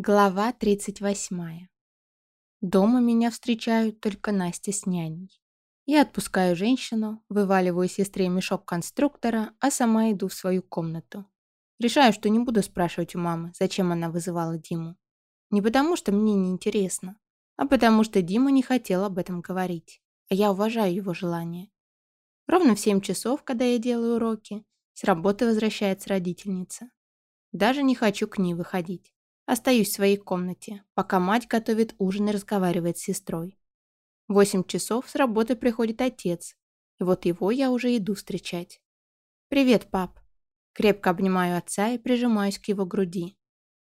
Глава 38. Дома меня встречают только Настя с няней. Я отпускаю женщину, вываливаю сестре мешок конструктора, а сама иду в свою комнату. Решаю, что не буду спрашивать у мамы, зачем она вызывала Диму. Не потому, что мне не интересно, а потому, что Дима не хотел об этом говорить, а я уважаю его желание. Ровно в 7 часов, когда я делаю уроки, с работы возвращается родительница. Даже не хочу к ней выходить. Остаюсь в своей комнате, пока мать готовит ужин и разговаривает с сестрой. В восемь часов с работы приходит отец, и вот его я уже иду встречать. «Привет, пап!» Крепко обнимаю отца и прижимаюсь к его груди.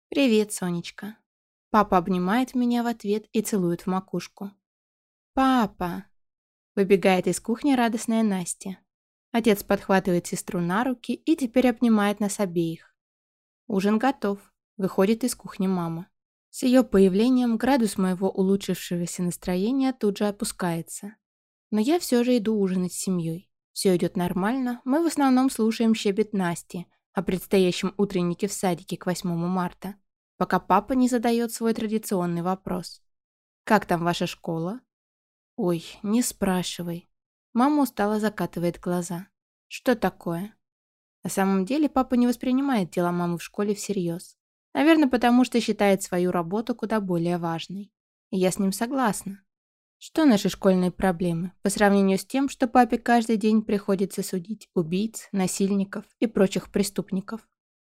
«Привет, Сонечка!» Папа обнимает меня в ответ и целует в макушку. «Папа!» Выбегает из кухни радостная Настя. Отец подхватывает сестру на руки и теперь обнимает нас обеих. Ужин готов. Выходит из кухни мама. С ее появлением градус моего улучшившегося настроения тут же опускается. Но я все же иду ужинать с семьей. Все идет нормально, мы в основном слушаем щебет Насти о предстоящем утреннике в садике к 8 марта, пока папа не задает свой традиционный вопрос. «Как там ваша школа?» «Ой, не спрашивай». Мама устало закатывает глаза. «Что такое?» На самом деле папа не воспринимает дела мамы в школе всерьез. Наверное, потому что считает свою работу куда более важной. И я с ним согласна. Что наши школьные проблемы по сравнению с тем, что папе каждый день приходится судить убийц, насильников и прочих преступников?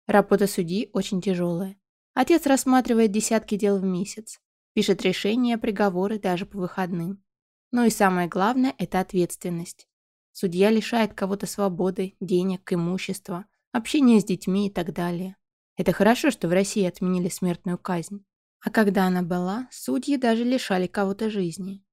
Работа судьи очень тяжелая. Отец рассматривает десятки дел в месяц, пишет решения, приговоры даже по выходным. Ну и самое главное – это ответственность. Судья лишает кого-то свободы, денег, имущества, общения с детьми и так далее. Это хорошо, что в России отменили смертную казнь. А когда она была, судьи даже лишали кого-то жизни.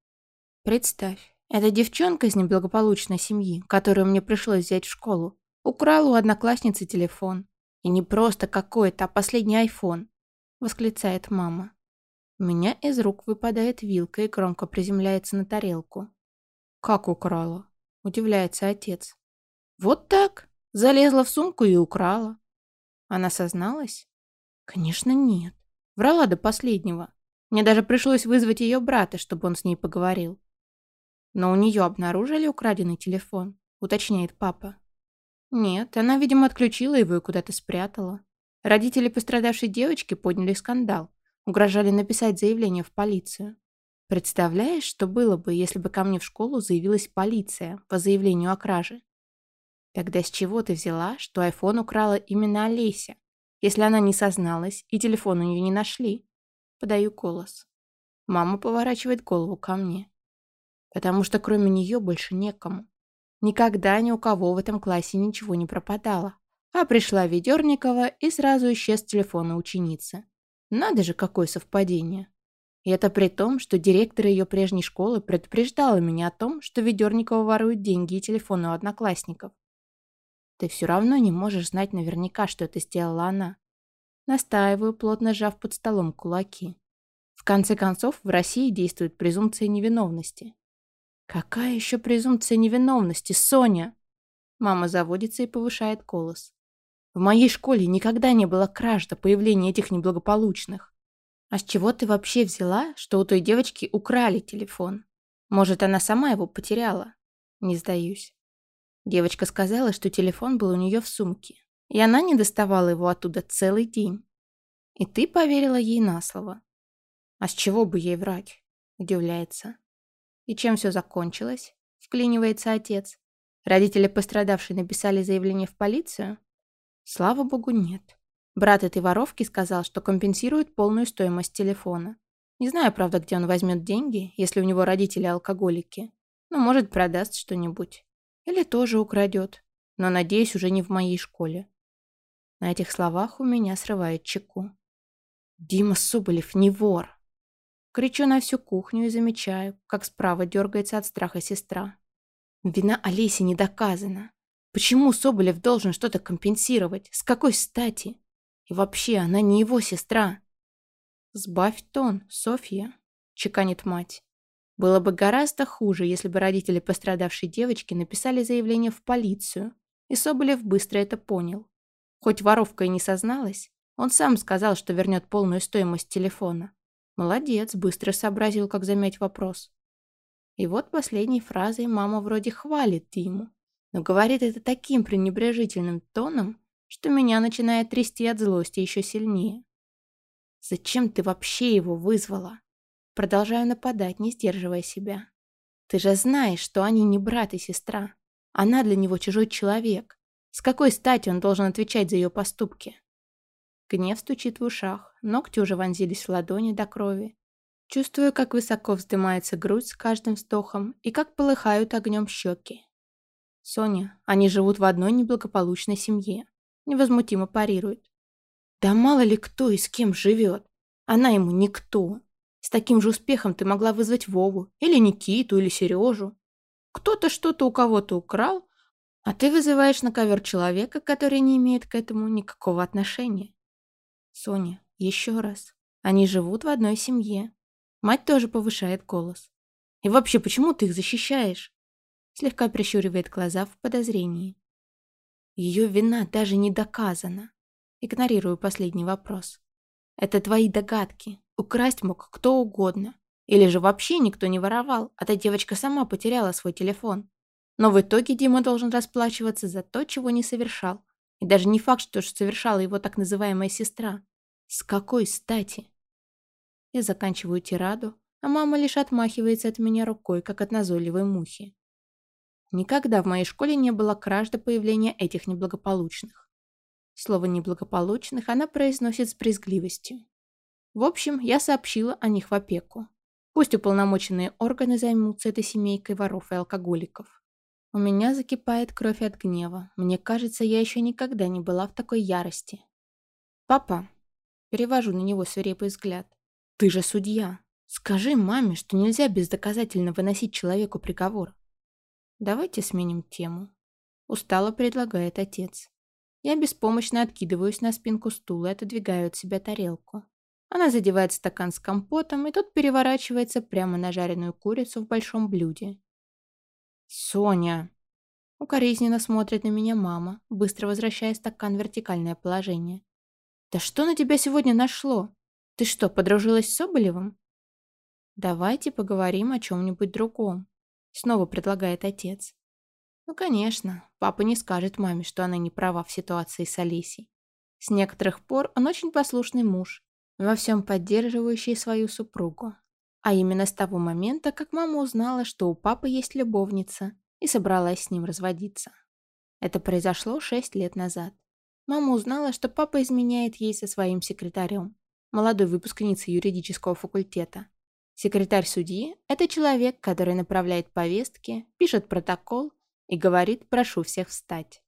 Представь, эта девчонка из неблагополучной семьи, которую мне пришлось взять в школу, украла у одноклассницы телефон. И не просто какой-то, а последний айфон, восклицает мама. У меня из рук выпадает вилка и громко приземляется на тарелку. «Как украла?» – удивляется отец. «Вот так. Залезла в сумку и украла. Она созналась? Конечно, нет. Врала до последнего. Мне даже пришлось вызвать ее брата, чтобы он с ней поговорил. Но у нее обнаружили украденный телефон, уточняет папа. Нет, она, видимо, отключила его и куда-то спрятала. Родители пострадавшей девочки подняли скандал, угрожали написать заявление в полицию. Представляешь, что было бы, если бы ко мне в школу заявилась полиция по заявлению о краже? Тогда с чего ты взяла, что айфон украла именно Олеся, если она не созналась и телефон у нее не нашли? Подаю голос. Мама поворачивает голову ко мне. Потому что кроме нее больше некому. Никогда ни у кого в этом классе ничего не пропадало. А пришла Ведерникова и сразу исчез телефон ученицы. Надо же, какое совпадение. И это при том, что директор ее прежней школы предупреждала меня о том, что Ведерникова ворует деньги и телефоны у одноклассников. Ты все равно не можешь знать наверняка, что это сделала она. Настаиваю, плотно сжав под столом кулаки. В конце концов, в России действует презумпция невиновности. Какая еще презумпция невиновности, Соня? Мама заводится и повышает голос. В моей школе никогда не было краж до появления этих неблагополучных. А с чего ты вообще взяла, что у той девочки украли телефон? Может, она сама его потеряла? Не сдаюсь. Девочка сказала, что телефон был у нее в сумке, и она не доставала его оттуда целый день. И ты поверила ей на слово. А с чего бы ей врать? Удивляется. И чем все закончилось? Вклинивается отец. Родители пострадавшей написали заявление в полицию? Слава богу, нет. Брат этой воровки сказал, что компенсирует полную стоимость телефона. Не знаю, правда, где он возьмет деньги, если у него родители алкоголики. Но, может, продаст что-нибудь. Или тоже украдет. Но, надеюсь, уже не в моей школе. На этих словах у меня срывает чеку. Дима Соболев не вор. Кричу на всю кухню и замечаю, как справа дергается от страха сестра. Вина Олеси не доказана. Почему Соболев должен что-то компенсировать? С какой стати? И вообще, она не его сестра. «Сбавь тон, Софья», — чеканит мать. Было бы гораздо хуже, если бы родители пострадавшей девочки написали заявление в полицию, и Соболев быстро это понял. Хоть воровка и не созналась, Он сам сказал, что вернет полную стоимость телефона. Молодец, быстро сообразил, как замять вопрос. И вот последней фразой мама вроде хвалит Диму, но говорит это таким пренебрежительным тоном, что меня начинает трясти от злости еще сильнее. «Зачем ты вообще его вызвала?» Продолжаю нападать, не сдерживая себя. «Ты же знаешь, что они не брат и сестра. Она для него чужой человек. С какой стати он должен отвечать за ее поступки?» Гнев стучит в ушах, ногти уже вонзились в ладони до крови. Чувствую, как высоко вздымается грудь с каждым вздохом и как полыхают огнем щеки. Соня, они живут в одной неблагополучной семье. Невозмутимо парирует. Да мало ли кто и с кем живет. Она ему никто. С таким же успехом ты могла вызвать Вову, или Никиту, или Сережу. Кто-то что-то у кого-то украл, а ты вызываешь на ковер человека, который не имеет к этому никакого отношения. Соня, еще раз. Они живут в одной семье. Мать тоже повышает голос. И вообще, почему ты их защищаешь? Слегка прищуривает глаза в подозрении. Ее вина даже не доказана. Игнорирую последний вопрос. Это твои догадки. Украсть мог кто угодно. Или же вообще никто не воровал, а та девочка сама потеряла свой телефон. Но в итоге Дима должен расплачиваться за то, чего не совершал. И даже не факт, что совершала его так называемая сестра. С какой стати? Я заканчиваю тираду, а мама лишь отмахивается от меня рукой, как от назойливой мухи. Никогда в моей школе не было краж до появления этих неблагополучных. Слово «неблагополучных» она произносит с брезгливостью. В общем, я сообщила о них в опеку. Пусть уполномоченные органы займутся этой семейкой воров и алкоголиков. У меня закипает кровь от гнева. Мне кажется, я еще никогда не была в такой ярости. «Папа!» Перевожу на него свирепый взгляд. «Ты же судья! Скажи маме, что нельзя бездоказательно выносить человеку приговор!» «Давайте сменим тему», — устало предлагает отец. Я беспомощно откидываюсь на спинку стула и отодвигаю от себя тарелку. Она задевает стакан с компотом, и тот переворачивается прямо на жареную курицу в большом блюде. «Соня!» Укоризненно смотрит на меня мама, быстро возвращая стакан в вертикальное положение. «Да что на тебя сегодня нашло? Ты что, подружилась с Соболевым?» «Давайте поговорим о чем-нибудь другом», — снова предлагает отец. Ну, конечно, папа не скажет маме, что она не права в ситуации с Алисей. С некоторых пор он очень послушный муж, во всем поддерживающий свою супругу. А именно с того момента, как мама узнала, что у папы есть любовница, и собралась с ним разводиться. Это произошло шесть лет назад. Мама узнала, что папа изменяет ей со своим секретарем, молодой выпускницей юридического факультета. Секретарь судьи – это человек, который направляет повестки, пишет протокол и говорит «прошу всех встать».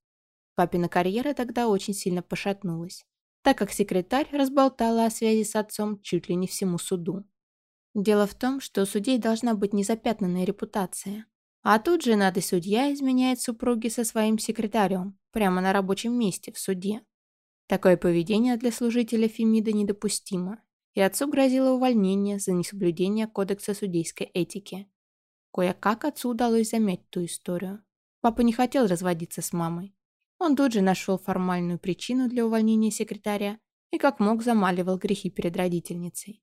Папина карьера тогда очень сильно пошатнулась так как секретарь разболтала о связи с отцом чуть ли не всему суду. Дело в том, что у судей должна быть незапятнанная репутация. А тут женатый судья изменяет супруге со своим секретарем прямо на рабочем месте в суде. Такое поведение для служителя Фемида недопустимо, и отцу грозило увольнение за несоблюдение кодекса судейской этики. Кое-как отцу удалось замять ту историю. Папа не хотел разводиться с мамой, он тут же нашел формальную причину для увольнения секретаря и как мог замаливал грехи перед родительницей.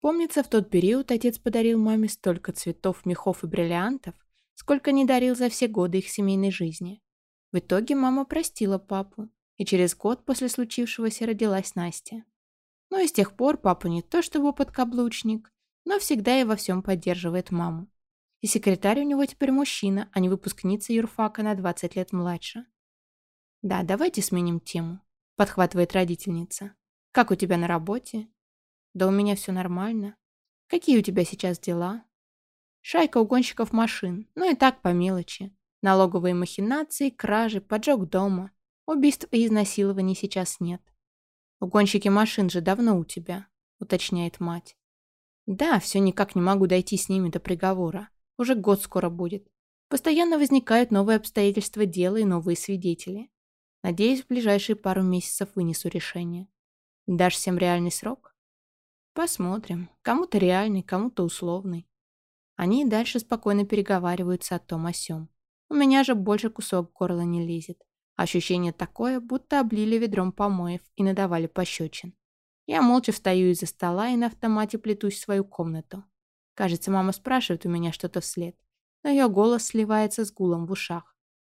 Помнится, в тот период отец подарил маме столько цветов, мехов и бриллиантов, сколько не дарил за все годы их семейной жизни. В итоге мама простила папу, и через год после случившегося родилась Настя. Но и с тех пор папа не то чтобы подкаблучник, но всегда и во всем поддерживает маму. И секретарь у него теперь мужчина, а не выпускница юрфака на 20 лет младше. «Да, давайте сменим тему», — подхватывает родительница. «Как у тебя на работе?» «Да у меня все нормально. Какие у тебя сейчас дела?» «Шайка угонщиков машин, ну и так по мелочи. Налоговые махинации, кражи, поджог дома. Убийств и изнасилований сейчас нет». «Угонщики машин же давно у тебя», — уточняет мать. «Да, все никак не могу дойти с ними до приговора. Уже год скоро будет. Постоянно возникают новые обстоятельства дела и новые свидетели. Надеюсь, в ближайшие пару месяцев вынесу решение. Дашь всем реальный срок? Посмотрим. Кому-то реальный, кому-то условный. Они и дальше спокойно переговариваются о том о сём. У меня же больше кусок горла не лезет. Ощущение такое, будто облили ведром помоев и надавали пощечин. Я молча встаю из-за стола и на автомате плетусь в свою комнату. Кажется, мама спрашивает у меня что-то вслед, но ее голос сливается с гулом в ушах.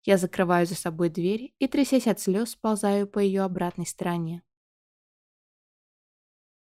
Я закрываю за собой дверь и, трясясь от слез, сползаю по ее обратной стороне.